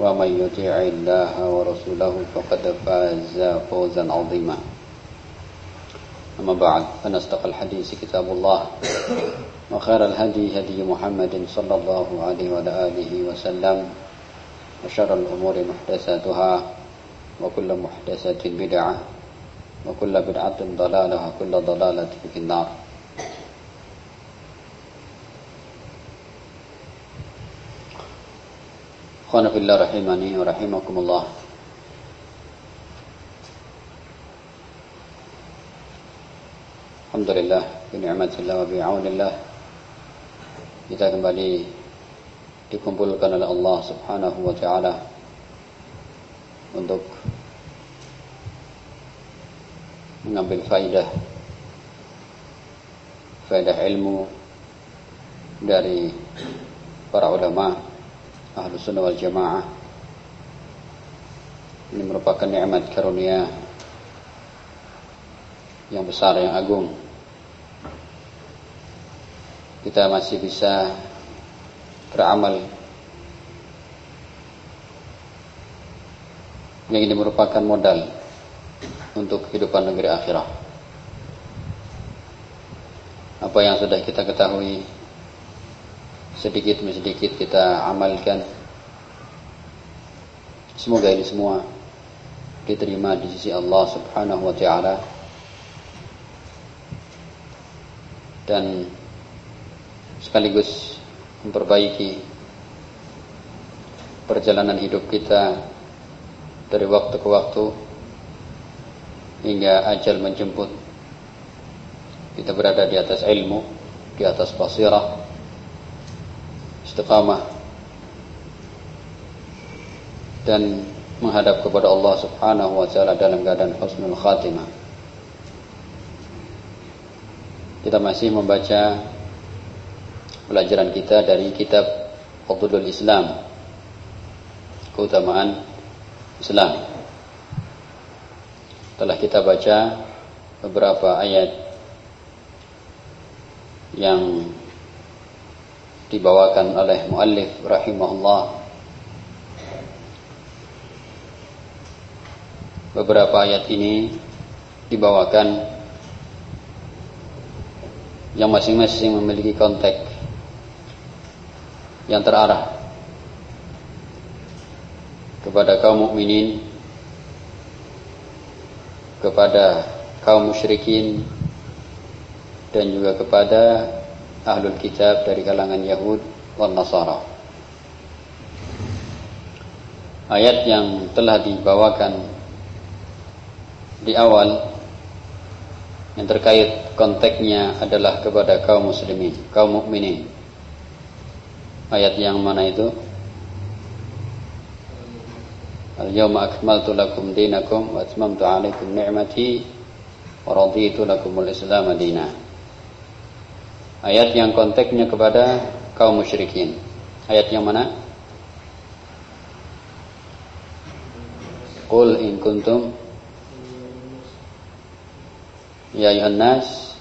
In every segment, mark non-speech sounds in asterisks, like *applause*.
ومن يطيع الله ورسوله فقد فاز فوزا عظيما. أما بعد فنستقى الحديث كتاب الله. وخير الهدي هدي محمد صلى الله عليه وعلى آله وسلم وشر الأمور محدثاتها وكل محدثة بدعة وكل بدعة ضلالة وكل ضلالة في النار. Khana fillah rahimani wa rahimakumullah. Alhamdulillah Bini'amatillah wa bi'aunillah Kita kembali Dikumpulkan oleh Allah subhanahu wa ta'ala Untuk Mengambil faidah Faidah ilmu Dari Para ulama' ahlu sunnah wal jamaah. Ini merupakan nikmat karunia yang besar yang agung. Kita masih bisa beramal. Yang ini merupakan modal untuk kehidupan negeri akhirah. Apa yang sudah kita ketahui sedikit demi sedikit kita amalkan. Semoga ini semua diterima di sisi Allah Subhanahu wa taala. Dan sekaligus memperbaiki perjalanan hidup kita dari waktu ke waktu hingga ajal menjemput kita berada di atas ilmu, di atas basirah, istiqamah dan menghadap kepada Allah Subhanahu wa taala dalam keadaan husnul khatimah. Kita masih membaca pelajaran kita dari kitab Fadlul Islam. Keutamaan Islam. Telah kita baca beberapa ayat yang dibawakan oleh muallif rahimahullah. Beberapa ayat ini dibawakan yang masing-masing memiliki konteks yang terarah kepada kaum mukminin kepada kaum musyrikin dan juga kepada ahlul kitab dari kalangan Yahud dan Nasara. Ayat yang telah dibawakan di awal yang terkait konteksnya adalah kepada kaum muslimin, kaum mukminin. Ayat yang mana itu? Al-yawma akmaltu lakum dinakum wa atmamtu 'alaikum ni'mati wa raditu lakumul Islam dinan. Ayat yang konteksnya kepada kaum musyrikin. Ayat yang mana? Qul in kuntum. Ya ayuhan nas.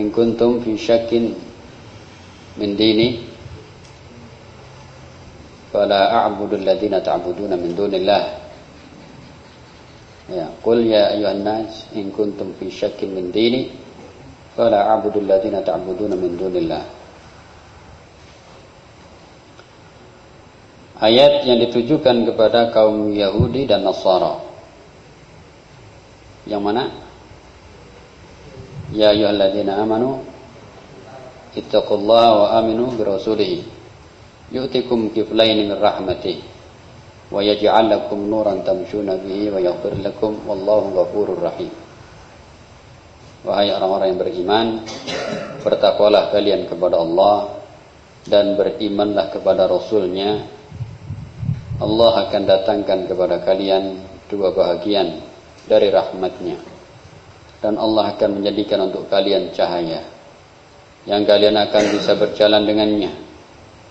In kuntum fi syakkin min dini. Fala a'budu alladhina ta'buduna min dunillah. Ya, qul ya ayuhan nas. In kuntum fi syakkin min dini fala a'budu alladhina ta'buduna min dunillah Ayat yang ditujukan kepada kaum Yahudi dan Nasara. Yang mana? Ya ayyuhalladzina amanu ittaqullaha wa aminu bi rasulih yu'tikum kiflaini min rahmatih wa yaj'al lakum nuran tamshuna bihi wa yaghfir lakum wallahu ghafurur rahim. Wahai orang-orang yang beriman, bertakwalah kalian kepada Allah dan berimanlah kepada Rasulnya. Allah akan datangkan kepada kalian dua bahagian dari rahmatnya. Dan Allah akan menjadikan untuk kalian cahaya. Yang kalian akan bisa berjalan dengannya.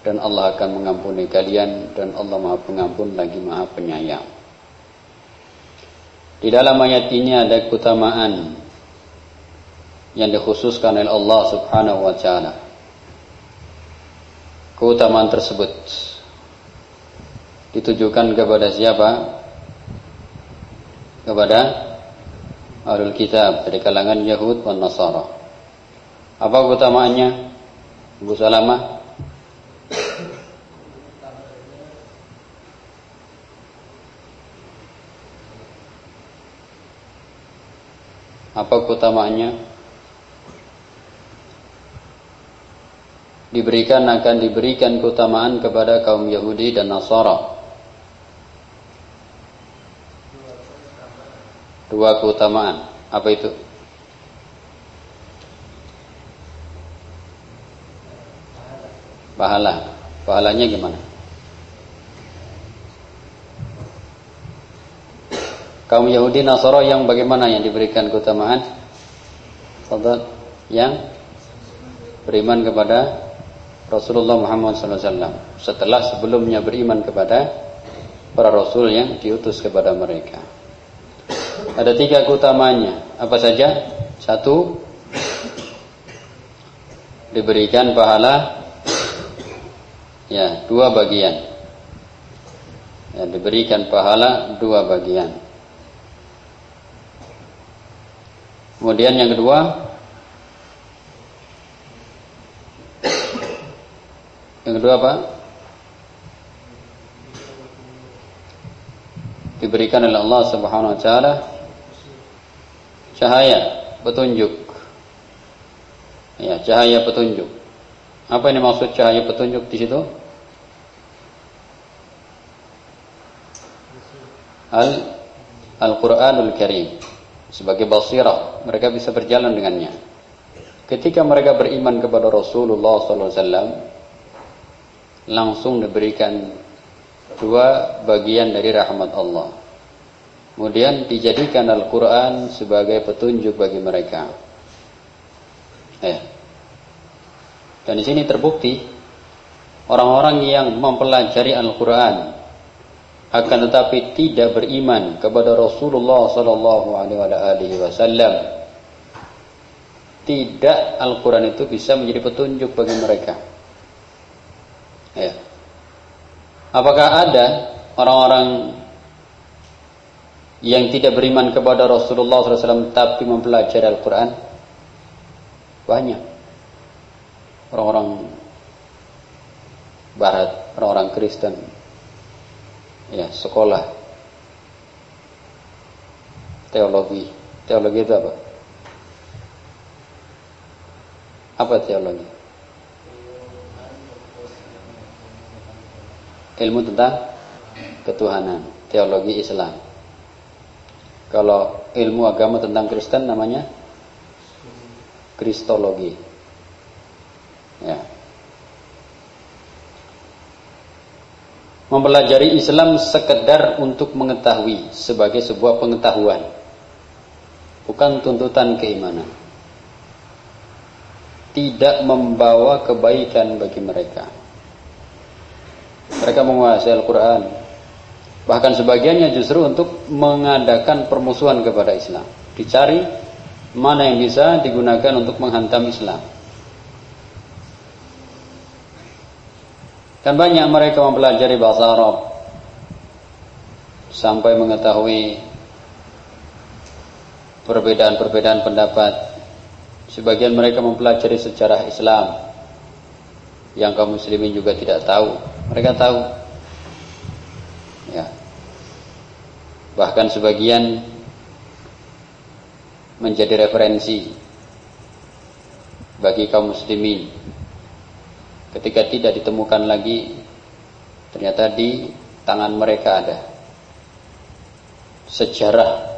Dan Allah akan mengampuni kalian. Dan Allah maha pengampun lagi maha penyayang. Di dalam ayat ini ada keutamaan yang dikhususkan oleh Allah Subhanahu wa taala. Keutamaan tersebut ditujukan kepada siapa? Kepada Ahlul Kitab dari kalangan Yahud dan Nasara. Apa keutamaannya? Ibu Salamah Apa keutamaannya? Diberikan akan diberikan keutamaan kepada kaum Yahudi dan Nasara. Dua keutamaan. Apa itu? Pahala. Pahalanya gimana? Kaum Yahudi Nasara yang bagaimana yang diberikan keutamaan? Fadal yang beriman kepada Rasulullah Muhammad SAW setelah sebelumnya beriman kepada para rasul yang diutus kepada mereka. Ada tiga keutamanya. Apa saja? Satu, diberikan pahala ya dua bagian. Ya, diberikan pahala dua bagian. Kemudian yang kedua, Yang kedua apa? Diberikan oleh Allah Subhanahu wa taala cahaya petunjuk. Ya, cahaya petunjuk. Apa ini maksud cahaya petunjuk di situ? Al Al-Qur'anul Karim sebagai basirah, mereka bisa berjalan dengannya. Ketika mereka beriman kepada Rasulullah sallallahu alaihi wasallam, langsung diberikan dua bagian dari rahmat Allah. Kemudian dijadikan Al-Quran sebagai petunjuk bagi mereka. Eh. Dan di sini terbukti orang-orang yang mempelajari Al-Quran akan tetapi tidak beriman kepada Rasulullah Sallallahu Alaihi Wasallam. Tidak Al-Quran itu bisa menjadi petunjuk bagi mereka. Ya. Apakah ada orang-orang yang tidak beriman kepada Rasulullah SAW tapi mempelajari Al-Quran? Banyak. Orang-orang Barat, orang-orang Kristen, ya sekolah teologi. Teologi itu apa? Apa teologi? Ilmu tentang ketuhanan, teologi Islam. Kalau ilmu agama tentang Kristen namanya Kristologi. Ya. Mempelajari Islam sekedar untuk mengetahui sebagai sebuah pengetahuan. Bukan tuntutan keimanan. Tidak membawa kebaikan bagi mereka mereka menguasai Al-Quran. Bahkan sebagiannya justru untuk mengadakan permusuhan kepada Islam. Dicari mana yang bisa digunakan untuk menghantam Islam. Dan banyak mereka mempelajari bahasa Arab sampai mengetahui perbedaan-perbedaan pendapat. Sebagian mereka mempelajari sejarah Islam yang kaum muslimin juga tidak tahu. Mereka tahu Ya. Bahkan sebagian menjadi referensi bagi kaum muslimin ketika tidak ditemukan lagi ternyata di tangan mereka ada sejarah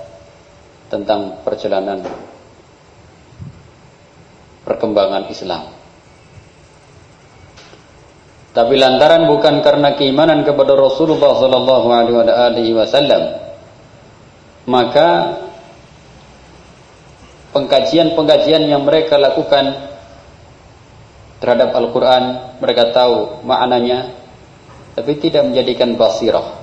tentang perjalanan perkembangan Islam. Tapi lantaran bukan karena keimanan kepada Rasulullah sallallahu alaihi wasallam, maka pengkajian-pengkajian yang mereka lakukan terhadap Al-Quran mereka tahu maknanya tapi tidak menjadikan basirah.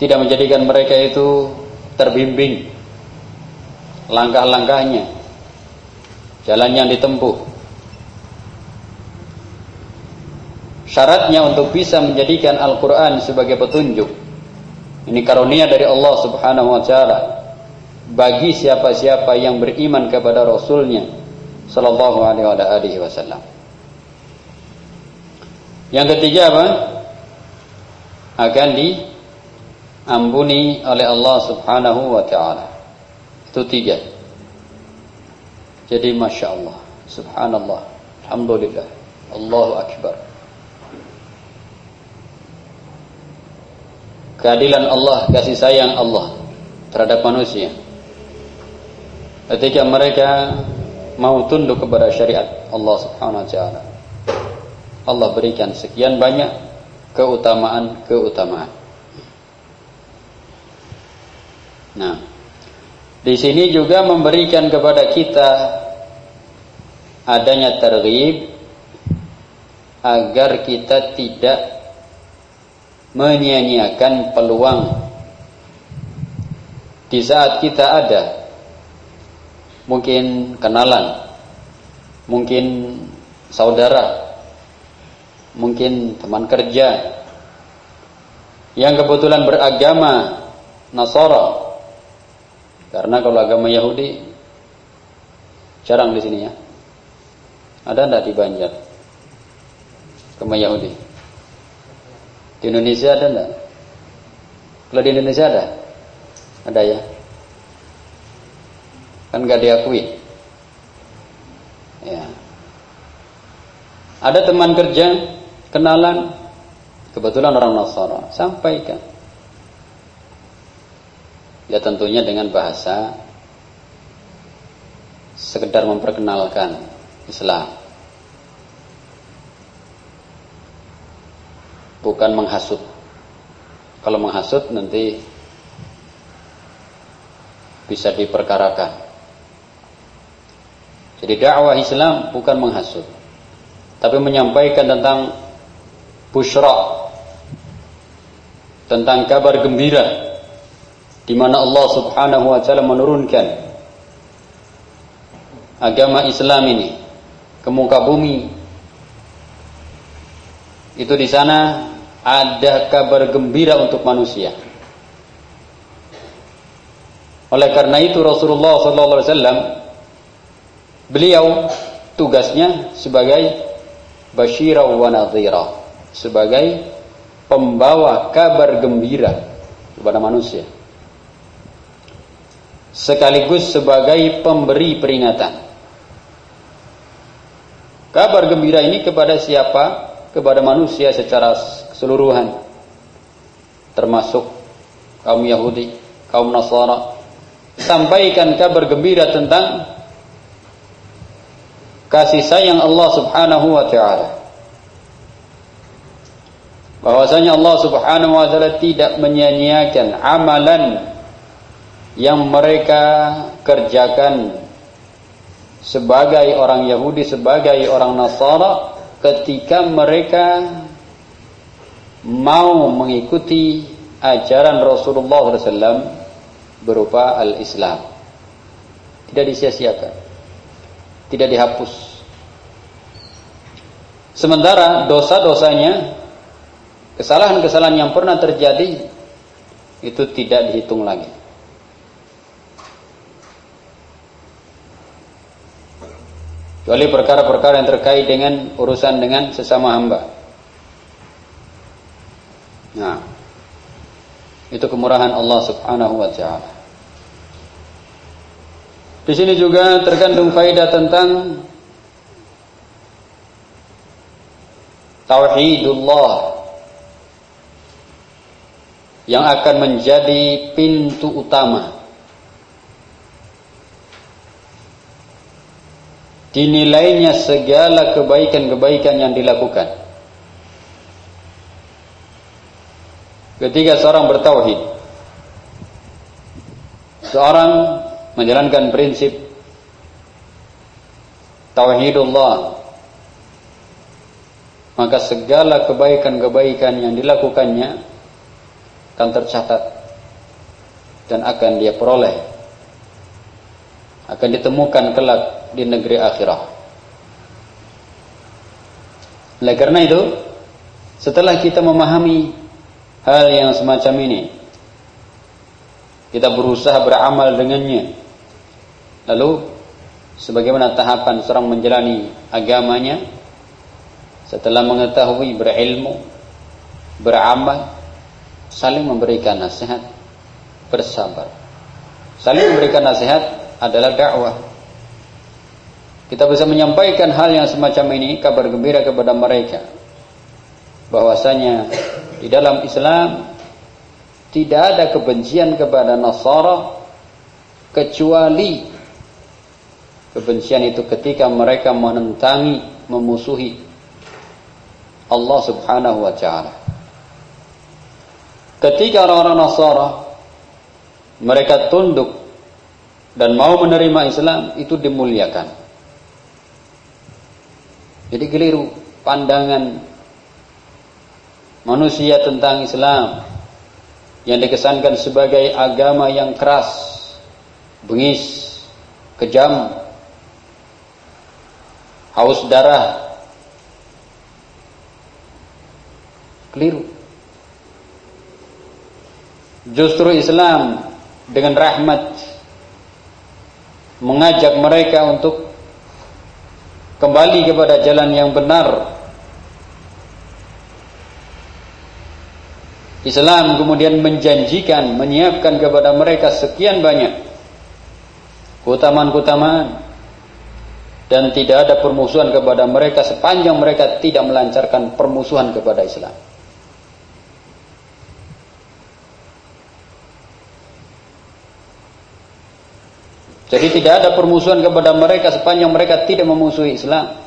Tidak menjadikan mereka itu terbimbing langkah-langkahnya jalan yang ditempuh syaratnya untuk bisa menjadikan Al-Quran sebagai petunjuk ini karunia dari Allah subhanahu wa ta'ala bagi siapa-siapa yang beriman kepada Rasulnya sallallahu alaihi wasallam. Yang ketiga apa? Akan diampuni oleh Allah Subhanahu wa taala. Itu tiga. Jadi Masya Allah Subhanallah Alhamdulillah Allahu Akbar Keadilan Allah Kasih sayang Allah Terhadap manusia Ketika mereka mau tunduk kepada syariat Allah Subhanahu wa taala. Allah berikan sekian banyak keutamaan-keutamaan. Nah, di sini juga memberikan kepada kita adanya terghib agar kita tidak menyia-nyiakan peluang di saat kita ada mungkin kenalan, mungkin saudara, mungkin teman kerja yang kebetulan beragama Nasara. Karena kalau agama Yahudi jarang di sini ya. Ada enggak di Banjar? Agama Yahudi. Di Indonesia ada enggak? Kalau di Indonesia ada? Ada ya? kan gak diakui ya ada teman kerja kenalan kebetulan orang Nasara sampaikan ya tentunya dengan bahasa sekedar memperkenalkan Islam bukan menghasut kalau menghasut nanti bisa diperkarakan jadi dakwah Islam bukan menghasut, tapi menyampaikan tentang busyra, tentang kabar gembira di mana Allah Subhanahu wa taala menurunkan agama Islam ini ke muka bumi. Itu di sana ada kabar gembira untuk manusia. Oleh karena itu Rasulullah wasallam Beliau tugasnya sebagai basyira wa nadhira, sebagai pembawa kabar gembira kepada manusia. Sekaligus sebagai pemberi peringatan. Kabar gembira ini kepada siapa? Kepada manusia secara keseluruhan. Termasuk kaum Yahudi, kaum Nasara. Sampaikan kabar gembira tentang kasih sayang Allah Subhanahu wa taala. Bahwasanya Allah Subhanahu wa taala tidak menyia-nyiakan amalan yang mereka kerjakan sebagai orang Yahudi, sebagai orang Nasara ketika mereka mau mengikuti ajaran Rasulullah SAW berupa al-Islam. Tidak disia-siakan tidak dihapus. Sementara dosa-dosanya, kesalahan-kesalahan yang pernah terjadi itu tidak dihitung lagi. Kecuali perkara-perkara yang terkait dengan urusan dengan sesama hamba. Nah, Itu kemurahan Allah Subhanahu wa taala. Di sini juga terkandung faedah tentang tauhidullah yang akan menjadi pintu utama dinilainya segala kebaikan-kebaikan yang dilakukan ketika seorang bertauhid. Seorang menjalankan prinsip tauhidullah. Maka segala kebaikan-kebaikan yang dilakukannya akan tercatat dan akan dia peroleh. Akan ditemukan kelak di negeri akhirah. Oleh karena itu setelah kita memahami hal yang semacam ini kita berusaha beramal dengannya lalu sebagaimana tahapan seorang menjalani agamanya setelah mengetahui berilmu, beramal, saling memberikan nasihat, bersabar. Saling memberikan nasihat adalah dakwah. Kita bisa menyampaikan hal yang semacam ini kabar gembira kepada mereka bahwasanya di dalam Islam tidak ada kebencian kepada Nasara kecuali kebencian itu ketika mereka menentangi, memusuhi Allah Subhanahu wa taala. Ketika orang-orang Nasara mereka tunduk dan mau menerima Islam itu dimuliakan. Jadi keliru pandangan manusia tentang Islam yang dikesankan sebagai agama yang keras, bengis, kejam, haus darah, Keliru. Justru Islam dengan rahmat mengajak mereka untuk kembali kepada jalan yang benar. Islam kemudian menjanjikan, menyiapkan kepada mereka sekian banyak keutamaan-keutamaan dan tidak ada permusuhan kepada mereka sepanjang mereka tidak melancarkan permusuhan kepada Islam. Jadi tidak ada permusuhan kepada mereka sepanjang mereka tidak memusuhi Islam.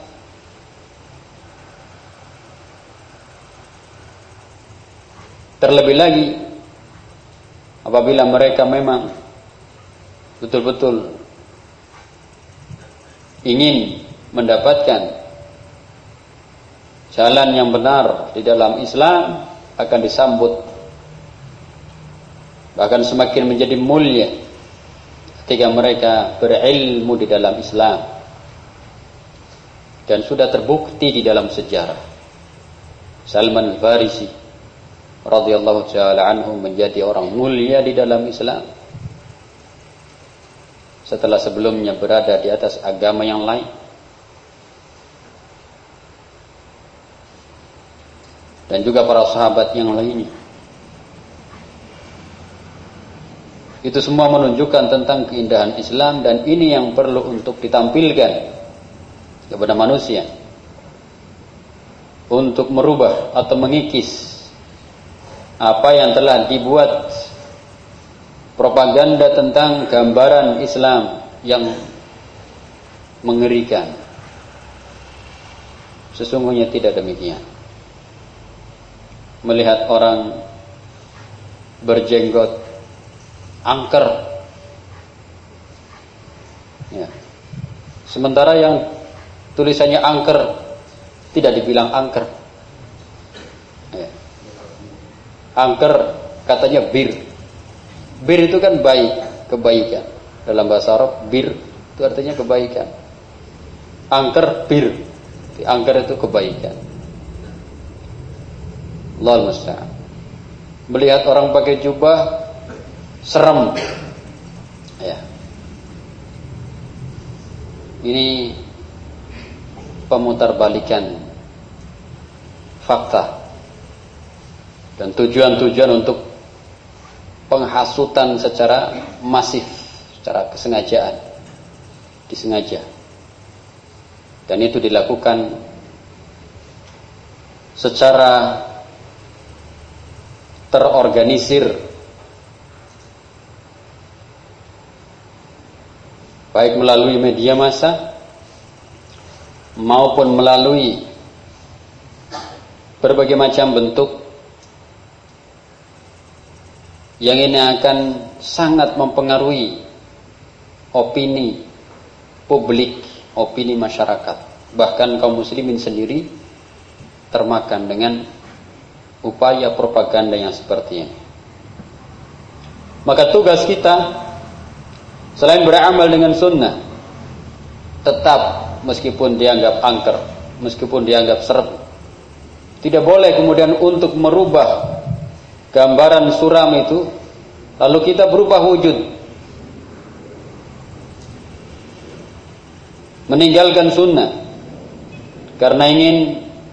Terlebih lagi apabila mereka memang betul-betul ingin mendapatkan jalan yang benar di dalam Islam akan disambut. Bahkan semakin menjadi mulia ketika mereka berilmu di dalam Islam dan sudah terbukti di dalam sejarah. Salman Farisi radhiyallahu taala anhu menjadi orang mulia di dalam Islam. Setelah sebelumnya berada di atas agama yang lain. Dan juga para sahabat yang lainnya. Itu semua menunjukkan tentang keindahan Islam dan ini yang perlu untuk ditampilkan kepada manusia. Untuk merubah atau mengikis apa yang telah dibuat propaganda tentang gambaran Islam yang mengerikan. Sesungguhnya tidak demikian. Melihat orang berjenggot angker. Ya. Sementara yang tulisannya angker tidak dibilang angker. Ya. Angker katanya bir. Bir itu kan baik, kebaikan. Dalam bahasa Arab bir itu artinya kebaikan. Angker bir. Angker itu kebaikan. Allah musta'an. Melihat orang pakai jubah serem. Ya. Ini pemutarbalikan fakta dan tujuan-tujuan untuk penghasutan secara masif, secara kesengajaan, disengaja. Dan itu dilakukan secara terorganisir baik melalui media massa maupun melalui berbagai macam bentuk yang ini akan sangat mempengaruhi opini publik, opini masyarakat, bahkan kaum muslimin sendiri termakan dengan upaya propaganda yang seperti ini. Maka tugas kita Selain beramal dengan sunnah, tetap meskipun dianggap angker, meskipun dianggap seret, tidak boleh kemudian untuk merubah gambaran suram itu, lalu kita berubah wujud, meninggalkan sunnah karena ingin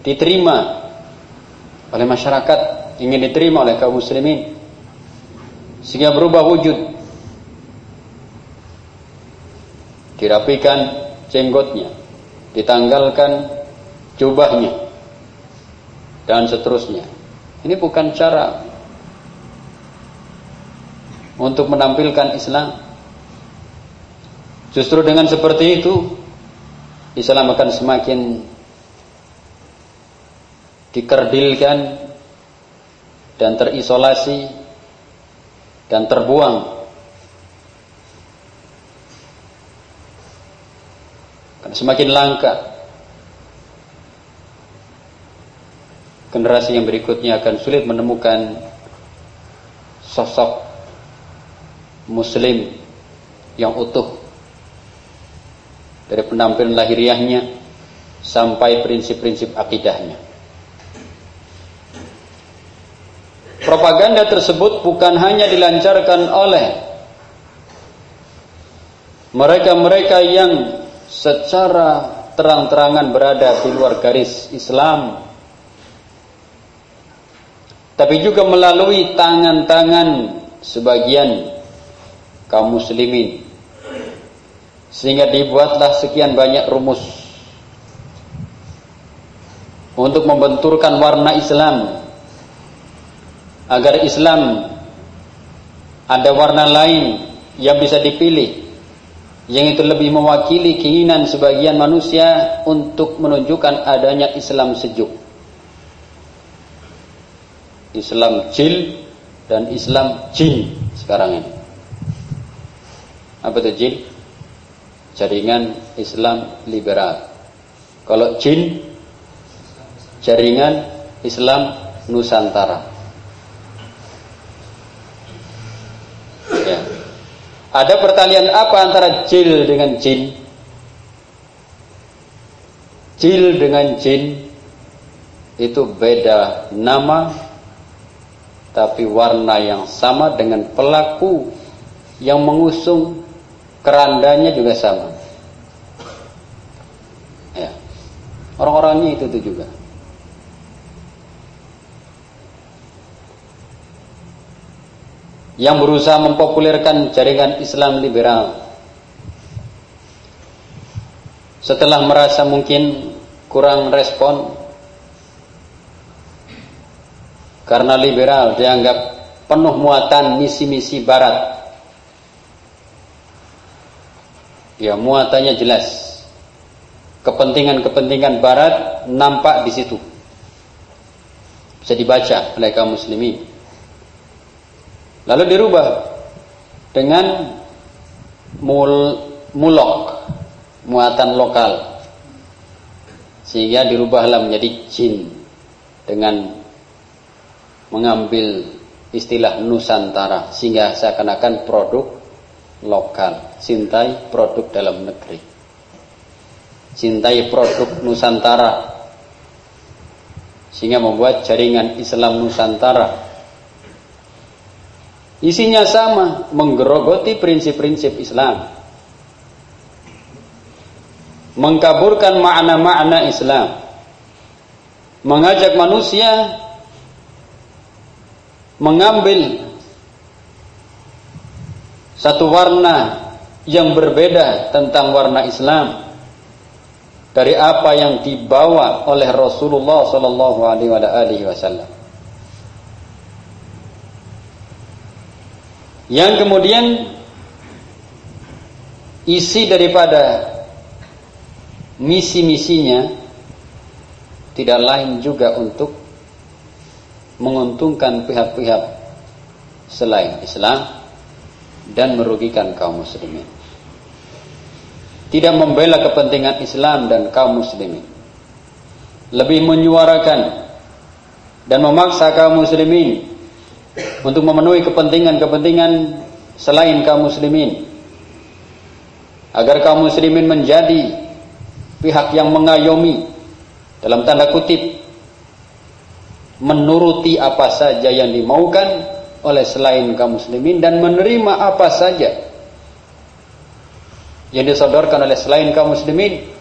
diterima oleh masyarakat, ingin diterima oleh kaum muslimin, sehingga berubah wujud. Dirapikan jenggotnya, ditanggalkan jubahnya, dan seterusnya. Ini bukan cara untuk menampilkan Islam. Justru dengan seperti itu, Islam akan semakin dikerdilkan dan terisolasi dan terbuang semakin langka generasi yang berikutnya akan sulit menemukan sosok muslim yang utuh dari penampilan lahiriahnya sampai prinsip-prinsip akidahnya. Propaganda tersebut bukan hanya dilancarkan oleh mereka-mereka yang secara terang-terangan berada di luar garis Islam tapi juga melalui tangan-tangan sebagian kaum muslimin sehingga dibuatlah sekian banyak rumus untuk membenturkan warna Islam agar Islam ada warna lain yang bisa dipilih yang itu lebih mewakili keinginan sebagian manusia untuk menunjukkan adanya Islam sejuk. Islam jil dan Islam jin sekarang ini. Apa itu jil? Jaringan Islam liberal. Kalau jin, jaringan Islam Nusantara. Ada pertalian apa antara jil dengan jin? Jil dengan jin itu beda nama tapi warna yang sama dengan pelaku yang mengusung kerandanya juga sama. Ya. Orang-orangnya itu, itu juga. yang berusaha mempopulerkan jaringan Islam liberal. Setelah merasa mungkin kurang respon karena liberal dianggap penuh muatan misi-misi barat. Ya, muatannya jelas. Kepentingan-kepentingan barat nampak di situ. Bisa dibaca oleh kaum muslimin. Lalu dirubah dengan mul, mulok, muatan lokal. Sehingga dirubahlah menjadi jin dengan mengambil istilah Nusantara sehingga seakan-akan produk lokal, cintai produk dalam negeri. Cintai produk Nusantara sehingga membuat jaringan Islam Nusantara Isinya sama, menggerogoti prinsip-prinsip Islam. Mengkaburkan makna-makna Islam. Mengajak manusia mengambil satu warna yang berbeda tentang warna Islam dari apa yang dibawa oleh Rasulullah Sallallahu Alaihi Wasallam. Yang kemudian isi daripada misi-misinya tidak lain juga untuk menguntungkan pihak-pihak selain Islam dan merugikan kaum muslimin. Tidak membela kepentingan Islam dan kaum muslimin. Lebih menyuarakan dan memaksa kaum muslimin untuk memenuhi kepentingan-kepentingan selain kaum muslimin. Agar kaum muslimin menjadi pihak yang mengayomi dalam tanda kutip menuruti apa saja yang dimaukan oleh selain kaum muslimin dan menerima apa saja yang disodorkan oleh selain kaum muslimin.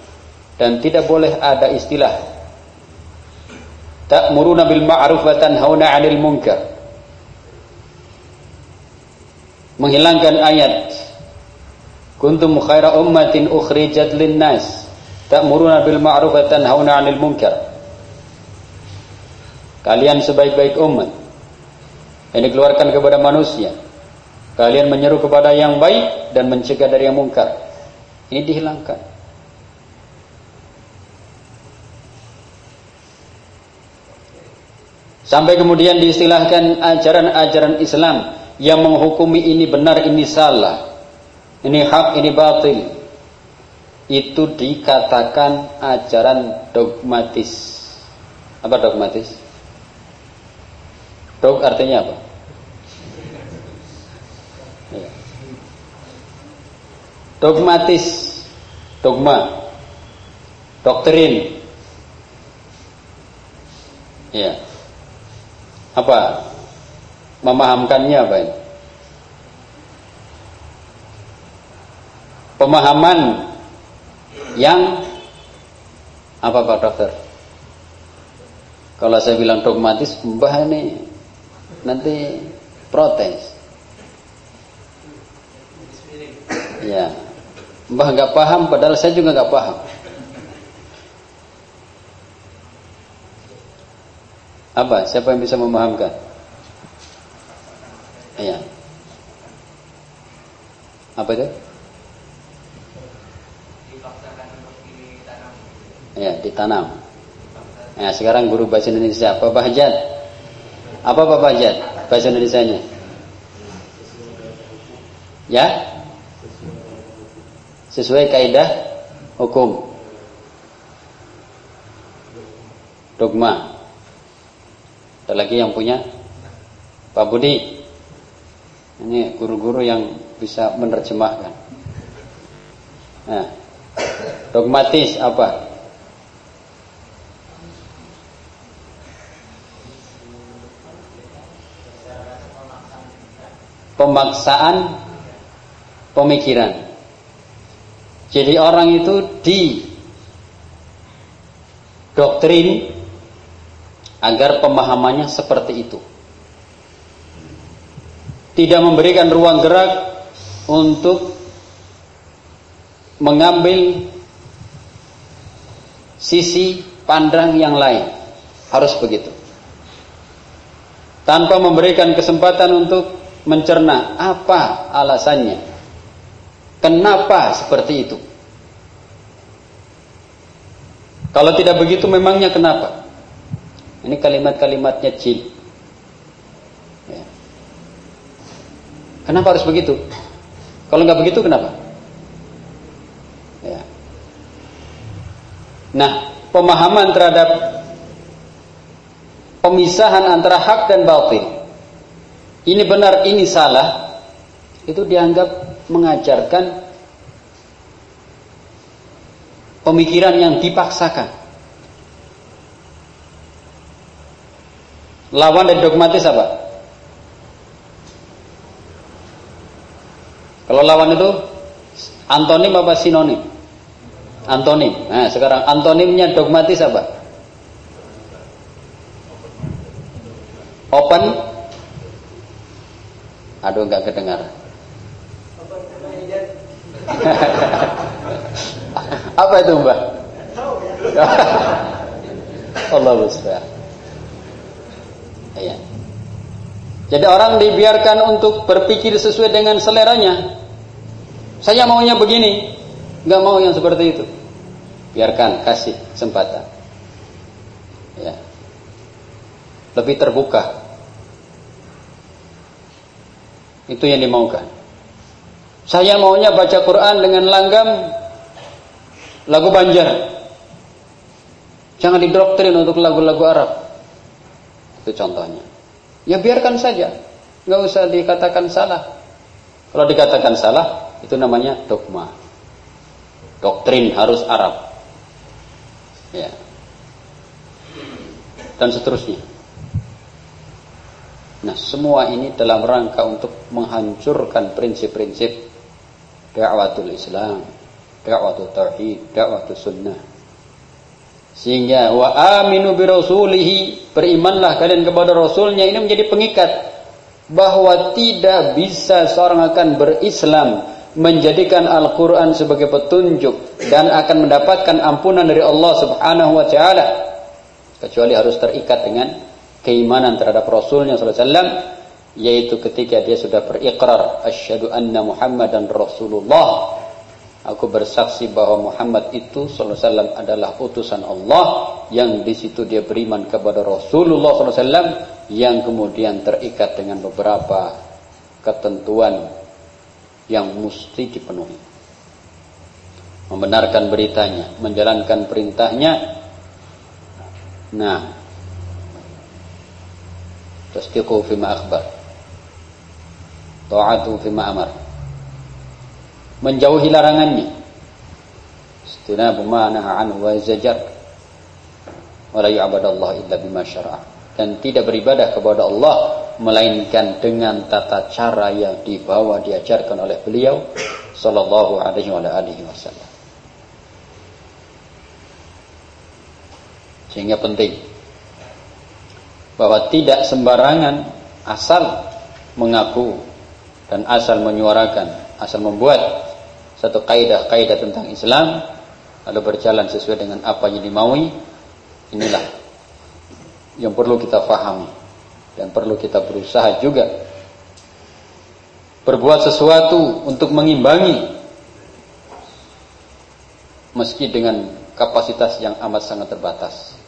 Dan tidak boleh ada istilah ta'muruna bil ma'ruf wa tanhauna 'anil munkar. Menghilangkan ayat kuntum khaira ummatin ukhrijat lin nas ta'muruna bil ma'ruf wa tanhauna 'anil munkar. Kalian sebaik-baik umat yang dikeluarkan kepada manusia. Kalian menyeru kepada yang baik dan mencegah dari yang mungkar. Ini dihilangkan. Sampai kemudian diistilahkan ajaran-ajaran Islam yang menghukumi ini benar, ini salah. Ini hak, ini batil. Itu dikatakan ajaran dogmatis. Apa dogmatis? Dog artinya apa? Ya. Dogmatis, dogma, doktrin. Ya. Apa? Memahamkannya apa ini? Pemahaman yang apa Pak Dokter? Kalau saya bilang dogmatis, mbah ini nanti protes. Ya, Mbah nggak paham, padahal saya juga nggak paham. Apa? Siapa yang bisa memahamkan? Iya. Apa itu? Ya, ditanam. Ya, sekarang guru bahasa Indonesia, Pak Bahjat. Apa Bapak Jad? Bahasa Indonesia-nya? Ya? Sesuai kaidah hukum. Dogma. Ada lagi yang punya? Pak Budi. Ini guru-guru yang bisa menerjemahkan. Nah, dogmatis apa? Pemaksaan pemikiran. Jadi orang itu di doktrin agar pemahamannya seperti itu. Tidak memberikan ruang gerak untuk mengambil sisi pandang yang lain. Harus begitu. Tanpa memberikan kesempatan untuk mencerna apa alasannya. Kenapa seperti itu? Kalau tidak begitu memangnya kenapa? Ini kalimat-kalimatnya jin. Ya. Kenapa harus begitu? Kalau nggak begitu kenapa? Ya. Nah, pemahaman terhadap pemisahan antara hak dan batil ini benar, ini salah, itu dianggap mengajarkan pemikiran yang dipaksakan. Lawan dari dogmatis apa? Kalau lawan itu antonim apa sinonim? Antonim. Nah, sekarang antonimnya dogmatis apa? Open Aduh nggak kedengar. *laughs* Apa itu mbak? Allah musta'an. Iya. Jadi orang dibiarkan untuk berpikir sesuai dengan seleranya. Saya maunya begini, nggak mau yang seperti itu. Biarkan, kasih kesempatan. Ya. Lebih terbuka. Itu yang dimaukan. Saya maunya baca Quran dengan langgam lagu Banjar. Jangan didoktrin untuk lagu-lagu Arab. Itu contohnya. Ya biarkan saja. Nggak usah dikatakan salah. Kalau dikatakan salah, itu namanya dogma. Doktrin harus Arab. Ya. Dan seterusnya. Nah, semua ini dalam rangka untuk menghancurkan prinsip-prinsip dakwatul Islam, dakwatul tauhid, dakwatul sunnah. Sehingga wa aminu bi berimanlah kalian kepada rasulnya ini menjadi pengikat bahwa tidak bisa seorang akan berislam menjadikan Al-Qur'an sebagai petunjuk dan akan mendapatkan ampunan dari Allah Subhanahu wa taala kecuali harus terikat dengan keimanan terhadap Rasulnya wasallam yaitu ketika dia sudah berikrar asyhadu anna Muhammadan Rasulullah Aku bersaksi bahwa Muhammad itu sallallahu alaihi wasallam adalah utusan Allah yang di situ dia beriman kepada Rasulullah sallallahu alaihi wasallam yang kemudian terikat dengan beberapa ketentuan yang mesti dipenuhi. Membenarkan beritanya, menjalankan perintahnya. Nah, fima akhbar. Ta'atu fima amar. Menjauhi larangannya. Istinabu ma naha anhu wa zajar. Wa la yu'badallah illa bima syara'a. Dan tidak beribadah kepada Allah melainkan dengan tata cara yang dibawa diajarkan oleh beliau sallallahu alaihi wa alihi wasallam. Sehingga penting bahwa tidak sembarangan asal mengaku dan asal menyuarakan asal membuat satu kaidah-kaidah tentang Islam lalu berjalan sesuai dengan apa yang dimaui inilah yang perlu kita fahami dan perlu kita berusaha juga berbuat sesuatu untuk mengimbangi meski dengan kapasitas yang amat sangat terbatas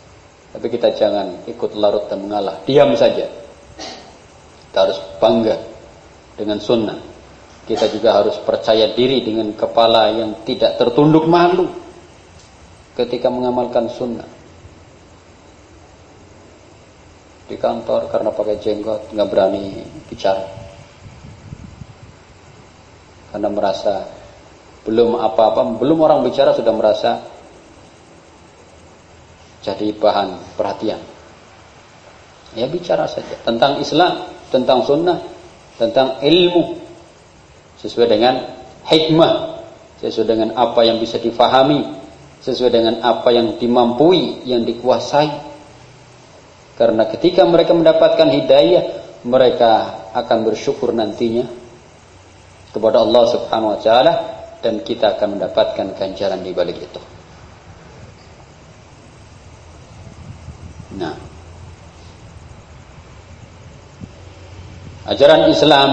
tapi kita jangan ikut larut dan mengalah diam saja kita harus bangga dengan sunnah kita juga harus percaya diri dengan kepala yang tidak tertunduk malu ketika mengamalkan sunnah. Di kantor karena pakai jenggot nggak berani bicara. Karena merasa belum apa-apa, belum orang bicara sudah merasa jadi bahan perhatian. Ya bicara saja tentang Islam, tentang sunnah, tentang ilmu, sesuai dengan hikmah, sesuai dengan apa yang bisa difahami, sesuai dengan apa yang dimampui, yang dikuasai. Karena ketika mereka mendapatkan hidayah, mereka akan bersyukur nantinya kepada Allah Subhanahu wa taala dan kita akan mendapatkan ganjaran di balik itu. Nah, ajaran Islam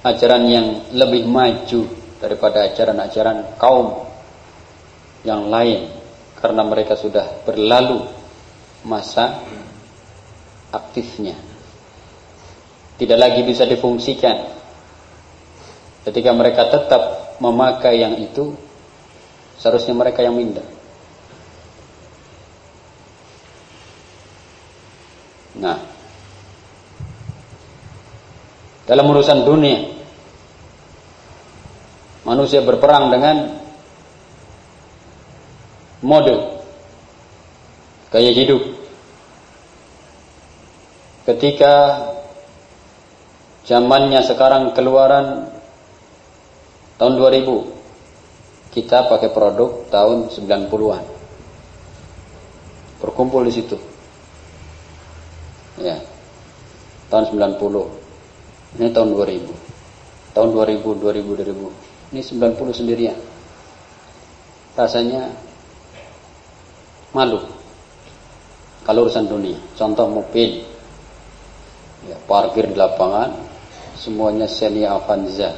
ajaran yang lebih maju daripada ajaran-ajaran kaum yang lain karena mereka sudah berlalu masa aktifnya. Tidak lagi bisa difungsikan. Ketika mereka tetap memakai yang itu seharusnya mereka yang minder nah dalam urusan dunia. Manusia berperang dengan mode gaya hidup. Ketika zamannya sekarang keluaran tahun 2000, kita pakai produk tahun 90-an. Berkumpul di situ. Ya. Tahun 90. Ini tahun 2000. tahun 2000 2000 2000 ini 90 sendirian. Rasanya malu. Kalau urusan dunia. Contoh mobil. Ya, parkir di lapangan. Semuanya Xenia Avanza.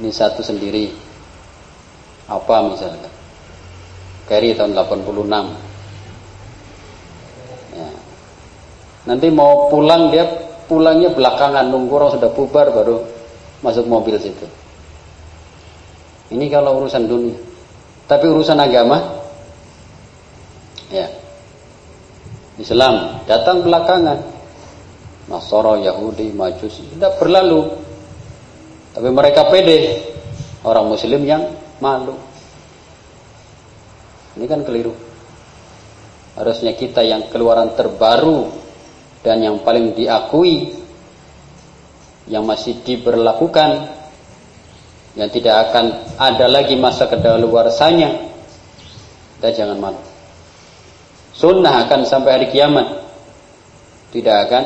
Ini satu sendiri. Apa misalnya Carry tahun 86 ya. Nanti mau pulang dia pulangnya belakangan nunggu orang sudah bubar baru masuk mobil situ. Ini kalau urusan dunia. Tapi urusan agama? Ya. Islam datang belakangan. Nasara, Yahudi, Majusi tidak berlalu. Tapi mereka pede. Orang muslim yang malu. Ini kan keliru. Harusnya kita yang keluaran terbaru dan yang paling diakui yang masih diberlakukan yang tidak akan ada lagi masa kedaluarsanya kita jangan malu. Sunnah akan sampai hari kiamat tidak akan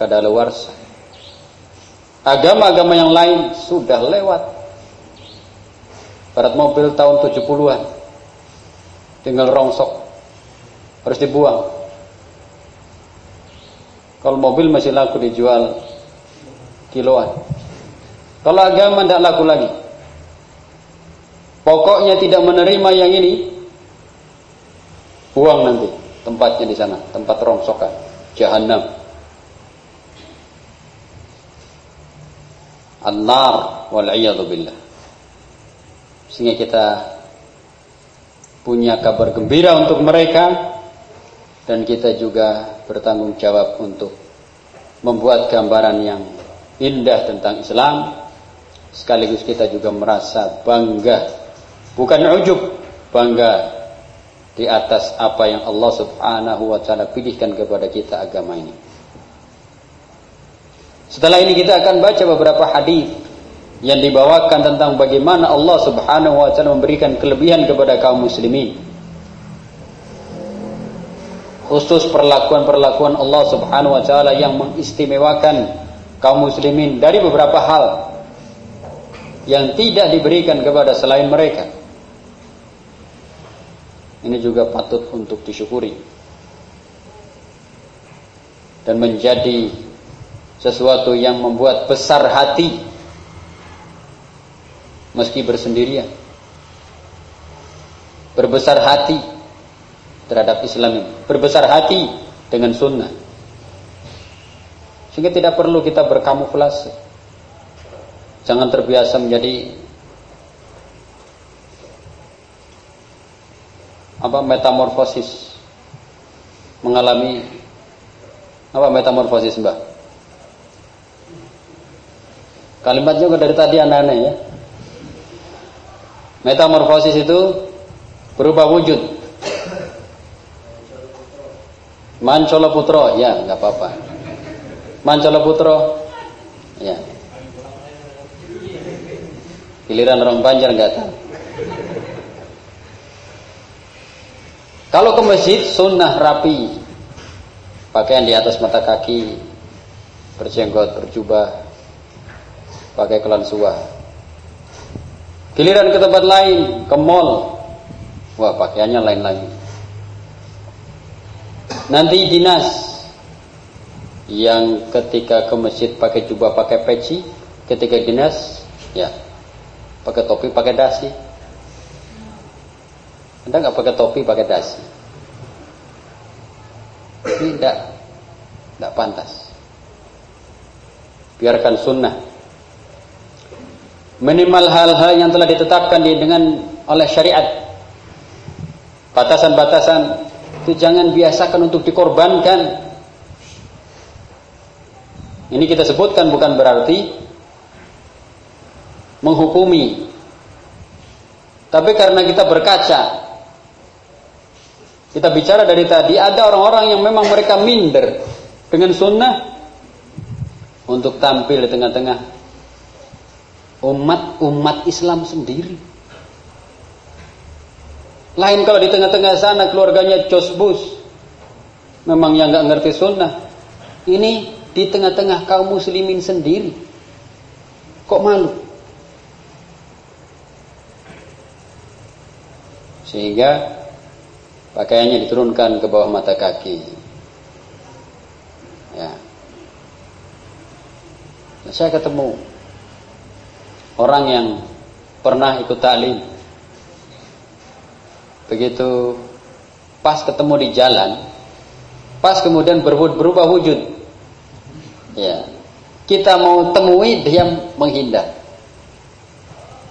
kedaluarsa. Agama-agama yang lain sudah lewat. Berat mobil tahun 70-an tinggal rongsok harus dibuang kalau mobil masih laku dijual kiloan. Kalau agama tidak laku lagi. Pokoknya tidak menerima yang ini buang nanti tempatnya di sana tempat rongsokan jahanam an-nar wal billah. Sehingga kita punya kabar gembira untuk mereka dan kita juga bertanggung jawab untuk membuat gambaran yang indah tentang Islam sekaligus kita juga merasa bangga bukan ujub bangga di atas apa yang Allah Subhanahu wa taala pilihkan kepada kita agama ini setelah ini kita akan baca beberapa hadis yang dibawakan tentang bagaimana Allah Subhanahu wa taala memberikan kelebihan kepada kaum muslimin. Khusus perlakuan-perlakuan Allah Subhanahu wa taala yang mengistimewakan kaum muslimin dari beberapa hal yang tidak diberikan kepada selain mereka. Ini juga patut untuk disyukuri. Dan menjadi sesuatu yang membuat besar hati meski bersendirian. Berbesar hati terhadap Islam ini. Berbesar hati dengan sunnah. Sehingga tidak perlu kita berkamuflase. Jangan terbiasa menjadi apa metamorfosis mengalami apa metamorfosis mbak kalimatnya juga dari tadi aneh-aneh ya Metamorfosis itu berubah wujud. Mancolo putro, ya nggak apa-apa. Mancolo putro, ya. Giliran orang Banjar nggak tahu. Kalau ke masjid sunnah rapi, pakaian di atas mata kaki, berjenggot, berjubah, pakai kelan suah. Giliran ke tempat lain, ke mall. Wah, pakaiannya lain lagi. Nanti dinas yang ketika ke masjid pakai jubah pakai peci, ketika dinas ya pakai topi pakai dasi. Anda nggak pakai topi pakai dasi. Tidak, tidak pantas. Biarkan sunnah minimal hal-hal yang telah ditetapkan dengan oleh syariat batasan-batasan itu jangan biasakan untuk dikorbankan ini kita sebutkan bukan berarti menghukumi tapi karena kita berkaca kita bicara dari tadi ada orang-orang yang memang mereka minder dengan sunnah untuk tampil di tengah-tengah umat-umat Islam sendiri. Lain kalau di tengah-tengah sana keluarganya cosbus. Memang yang nggak ngerti sunnah. Ini di tengah-tengah kaum muslimin sendiri. Kok malu? Sehingga pakaiannya diturunkan ke bawah mata kaki. Ya. Nah, saya ketemu orang yang pernah ikut taklim. Begitu pas ketemu di jalan, pas kemudian berubah wujud. Ya. Kita mau temui dia menghindar.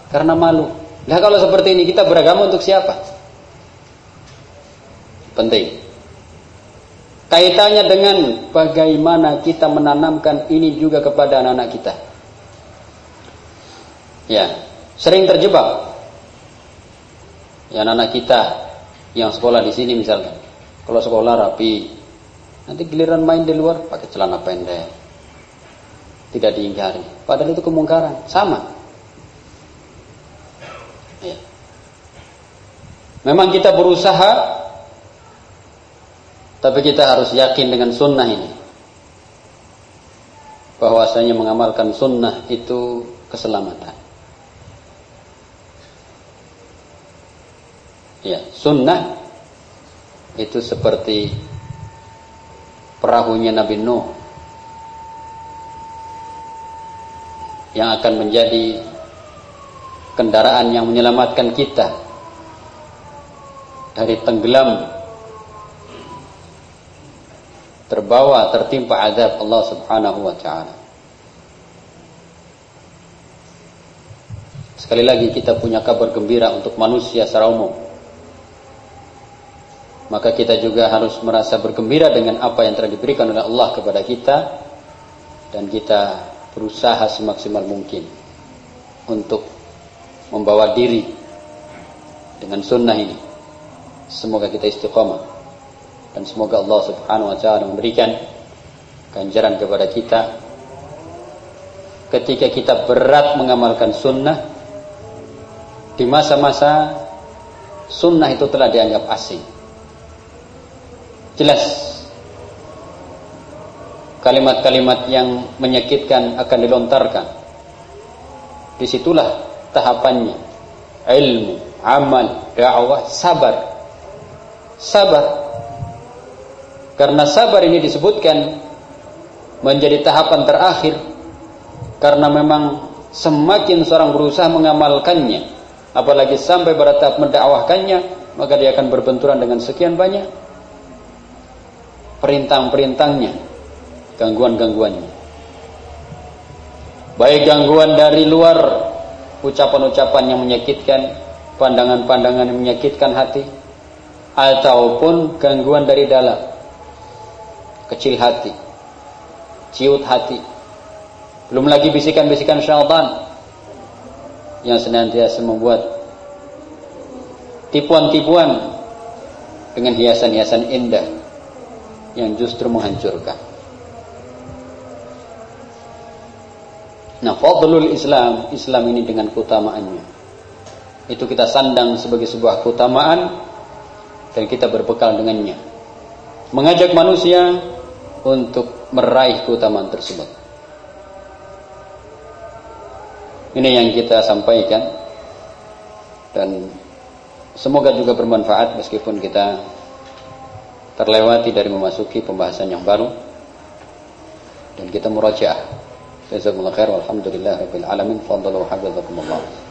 Karena malu. Nah kalau seperti ini kita beragama untuk siapa? Penting. Kaitannya dengan bagaimana kita menanamkan ini juga kepada anak-anak kita. Ya, sering terjebak. Ya anak-anak kita yang sekolah di sini misalkan. Kalau sekolah rapi, nanti giliran main di luar pakai celana pendek. Tidak diingkari. Padahal itu kemungkaran. Sama. Ya. Memang kita berusaha tapi kita harus yakin dengan sunnah ini. Bahwasanya mengamalkan sunnah itu keselamatan. Ya, sunnah itu seperti perahunya Nabi Nuh yang akan menjadi kendaraan yang menyelamatkan kita dari tenggelam terbawa tertimpa azab Allah Subhanahu wa taala. Sekali lagi kita punya kabar gembira untuk manusia secara umum. Maka kita juga harus merasa bergembira dengan apa yang telah diberikan oleh Allah kepada kita. Dan kita berusaha semaksimal mungkin untuk membawa diri dengan sunnah ini. Semoga kita istiqamah dan semoga Allah Subhanahu wa taala memberikan ganjaran kepada kita. Ketika kita berat mengamalkan sunnah di masa-masa sunnah itu telah dianggap asing jelas. Kalimat-kalimat yang menyakitkan akan dilontarkan. Di situlah tahapannya. Ilmu, amal, dakwah, sabar. Sabar. Karena sabar ini disebutkan menjadi tahapan terakhir karena memang semakin seorang berusaha mengamalkannya apalagi sampai pada tahap mendakwahkannya maka dia akan berbenturan dengan sekian banyak perintang-perintangnya gangguan-gangguannya baik gangguan dari luar ucapan-ucapan yang menyakitkan pandangan-pandangan yang menyakitkan hati ataupun gangguan dari dalam kecil hati, ciut hati. Belum lagi bisikan-bisikan syaitan yang senantiasa membuat tipuan-tipuan dengan hiasan-hiasan indah yang justru menghancurkan. Nah, fadlul Islam, Islam ini dengan keutamaannya. Itu kita sandang sebagai sebuah keutamaan dan kita berbekal dengannya. Mengajak manusia untuk meraih keutamaan tersebut. Ini yang kita sampaikan dan semoga juga bermanfaat meskipun kita terlewati dari memasuki pembahasan yang baru dan kita murajaah. Jazakumullah khair walhamdulillah rabbil alamin. Fadlu hafizakumullah.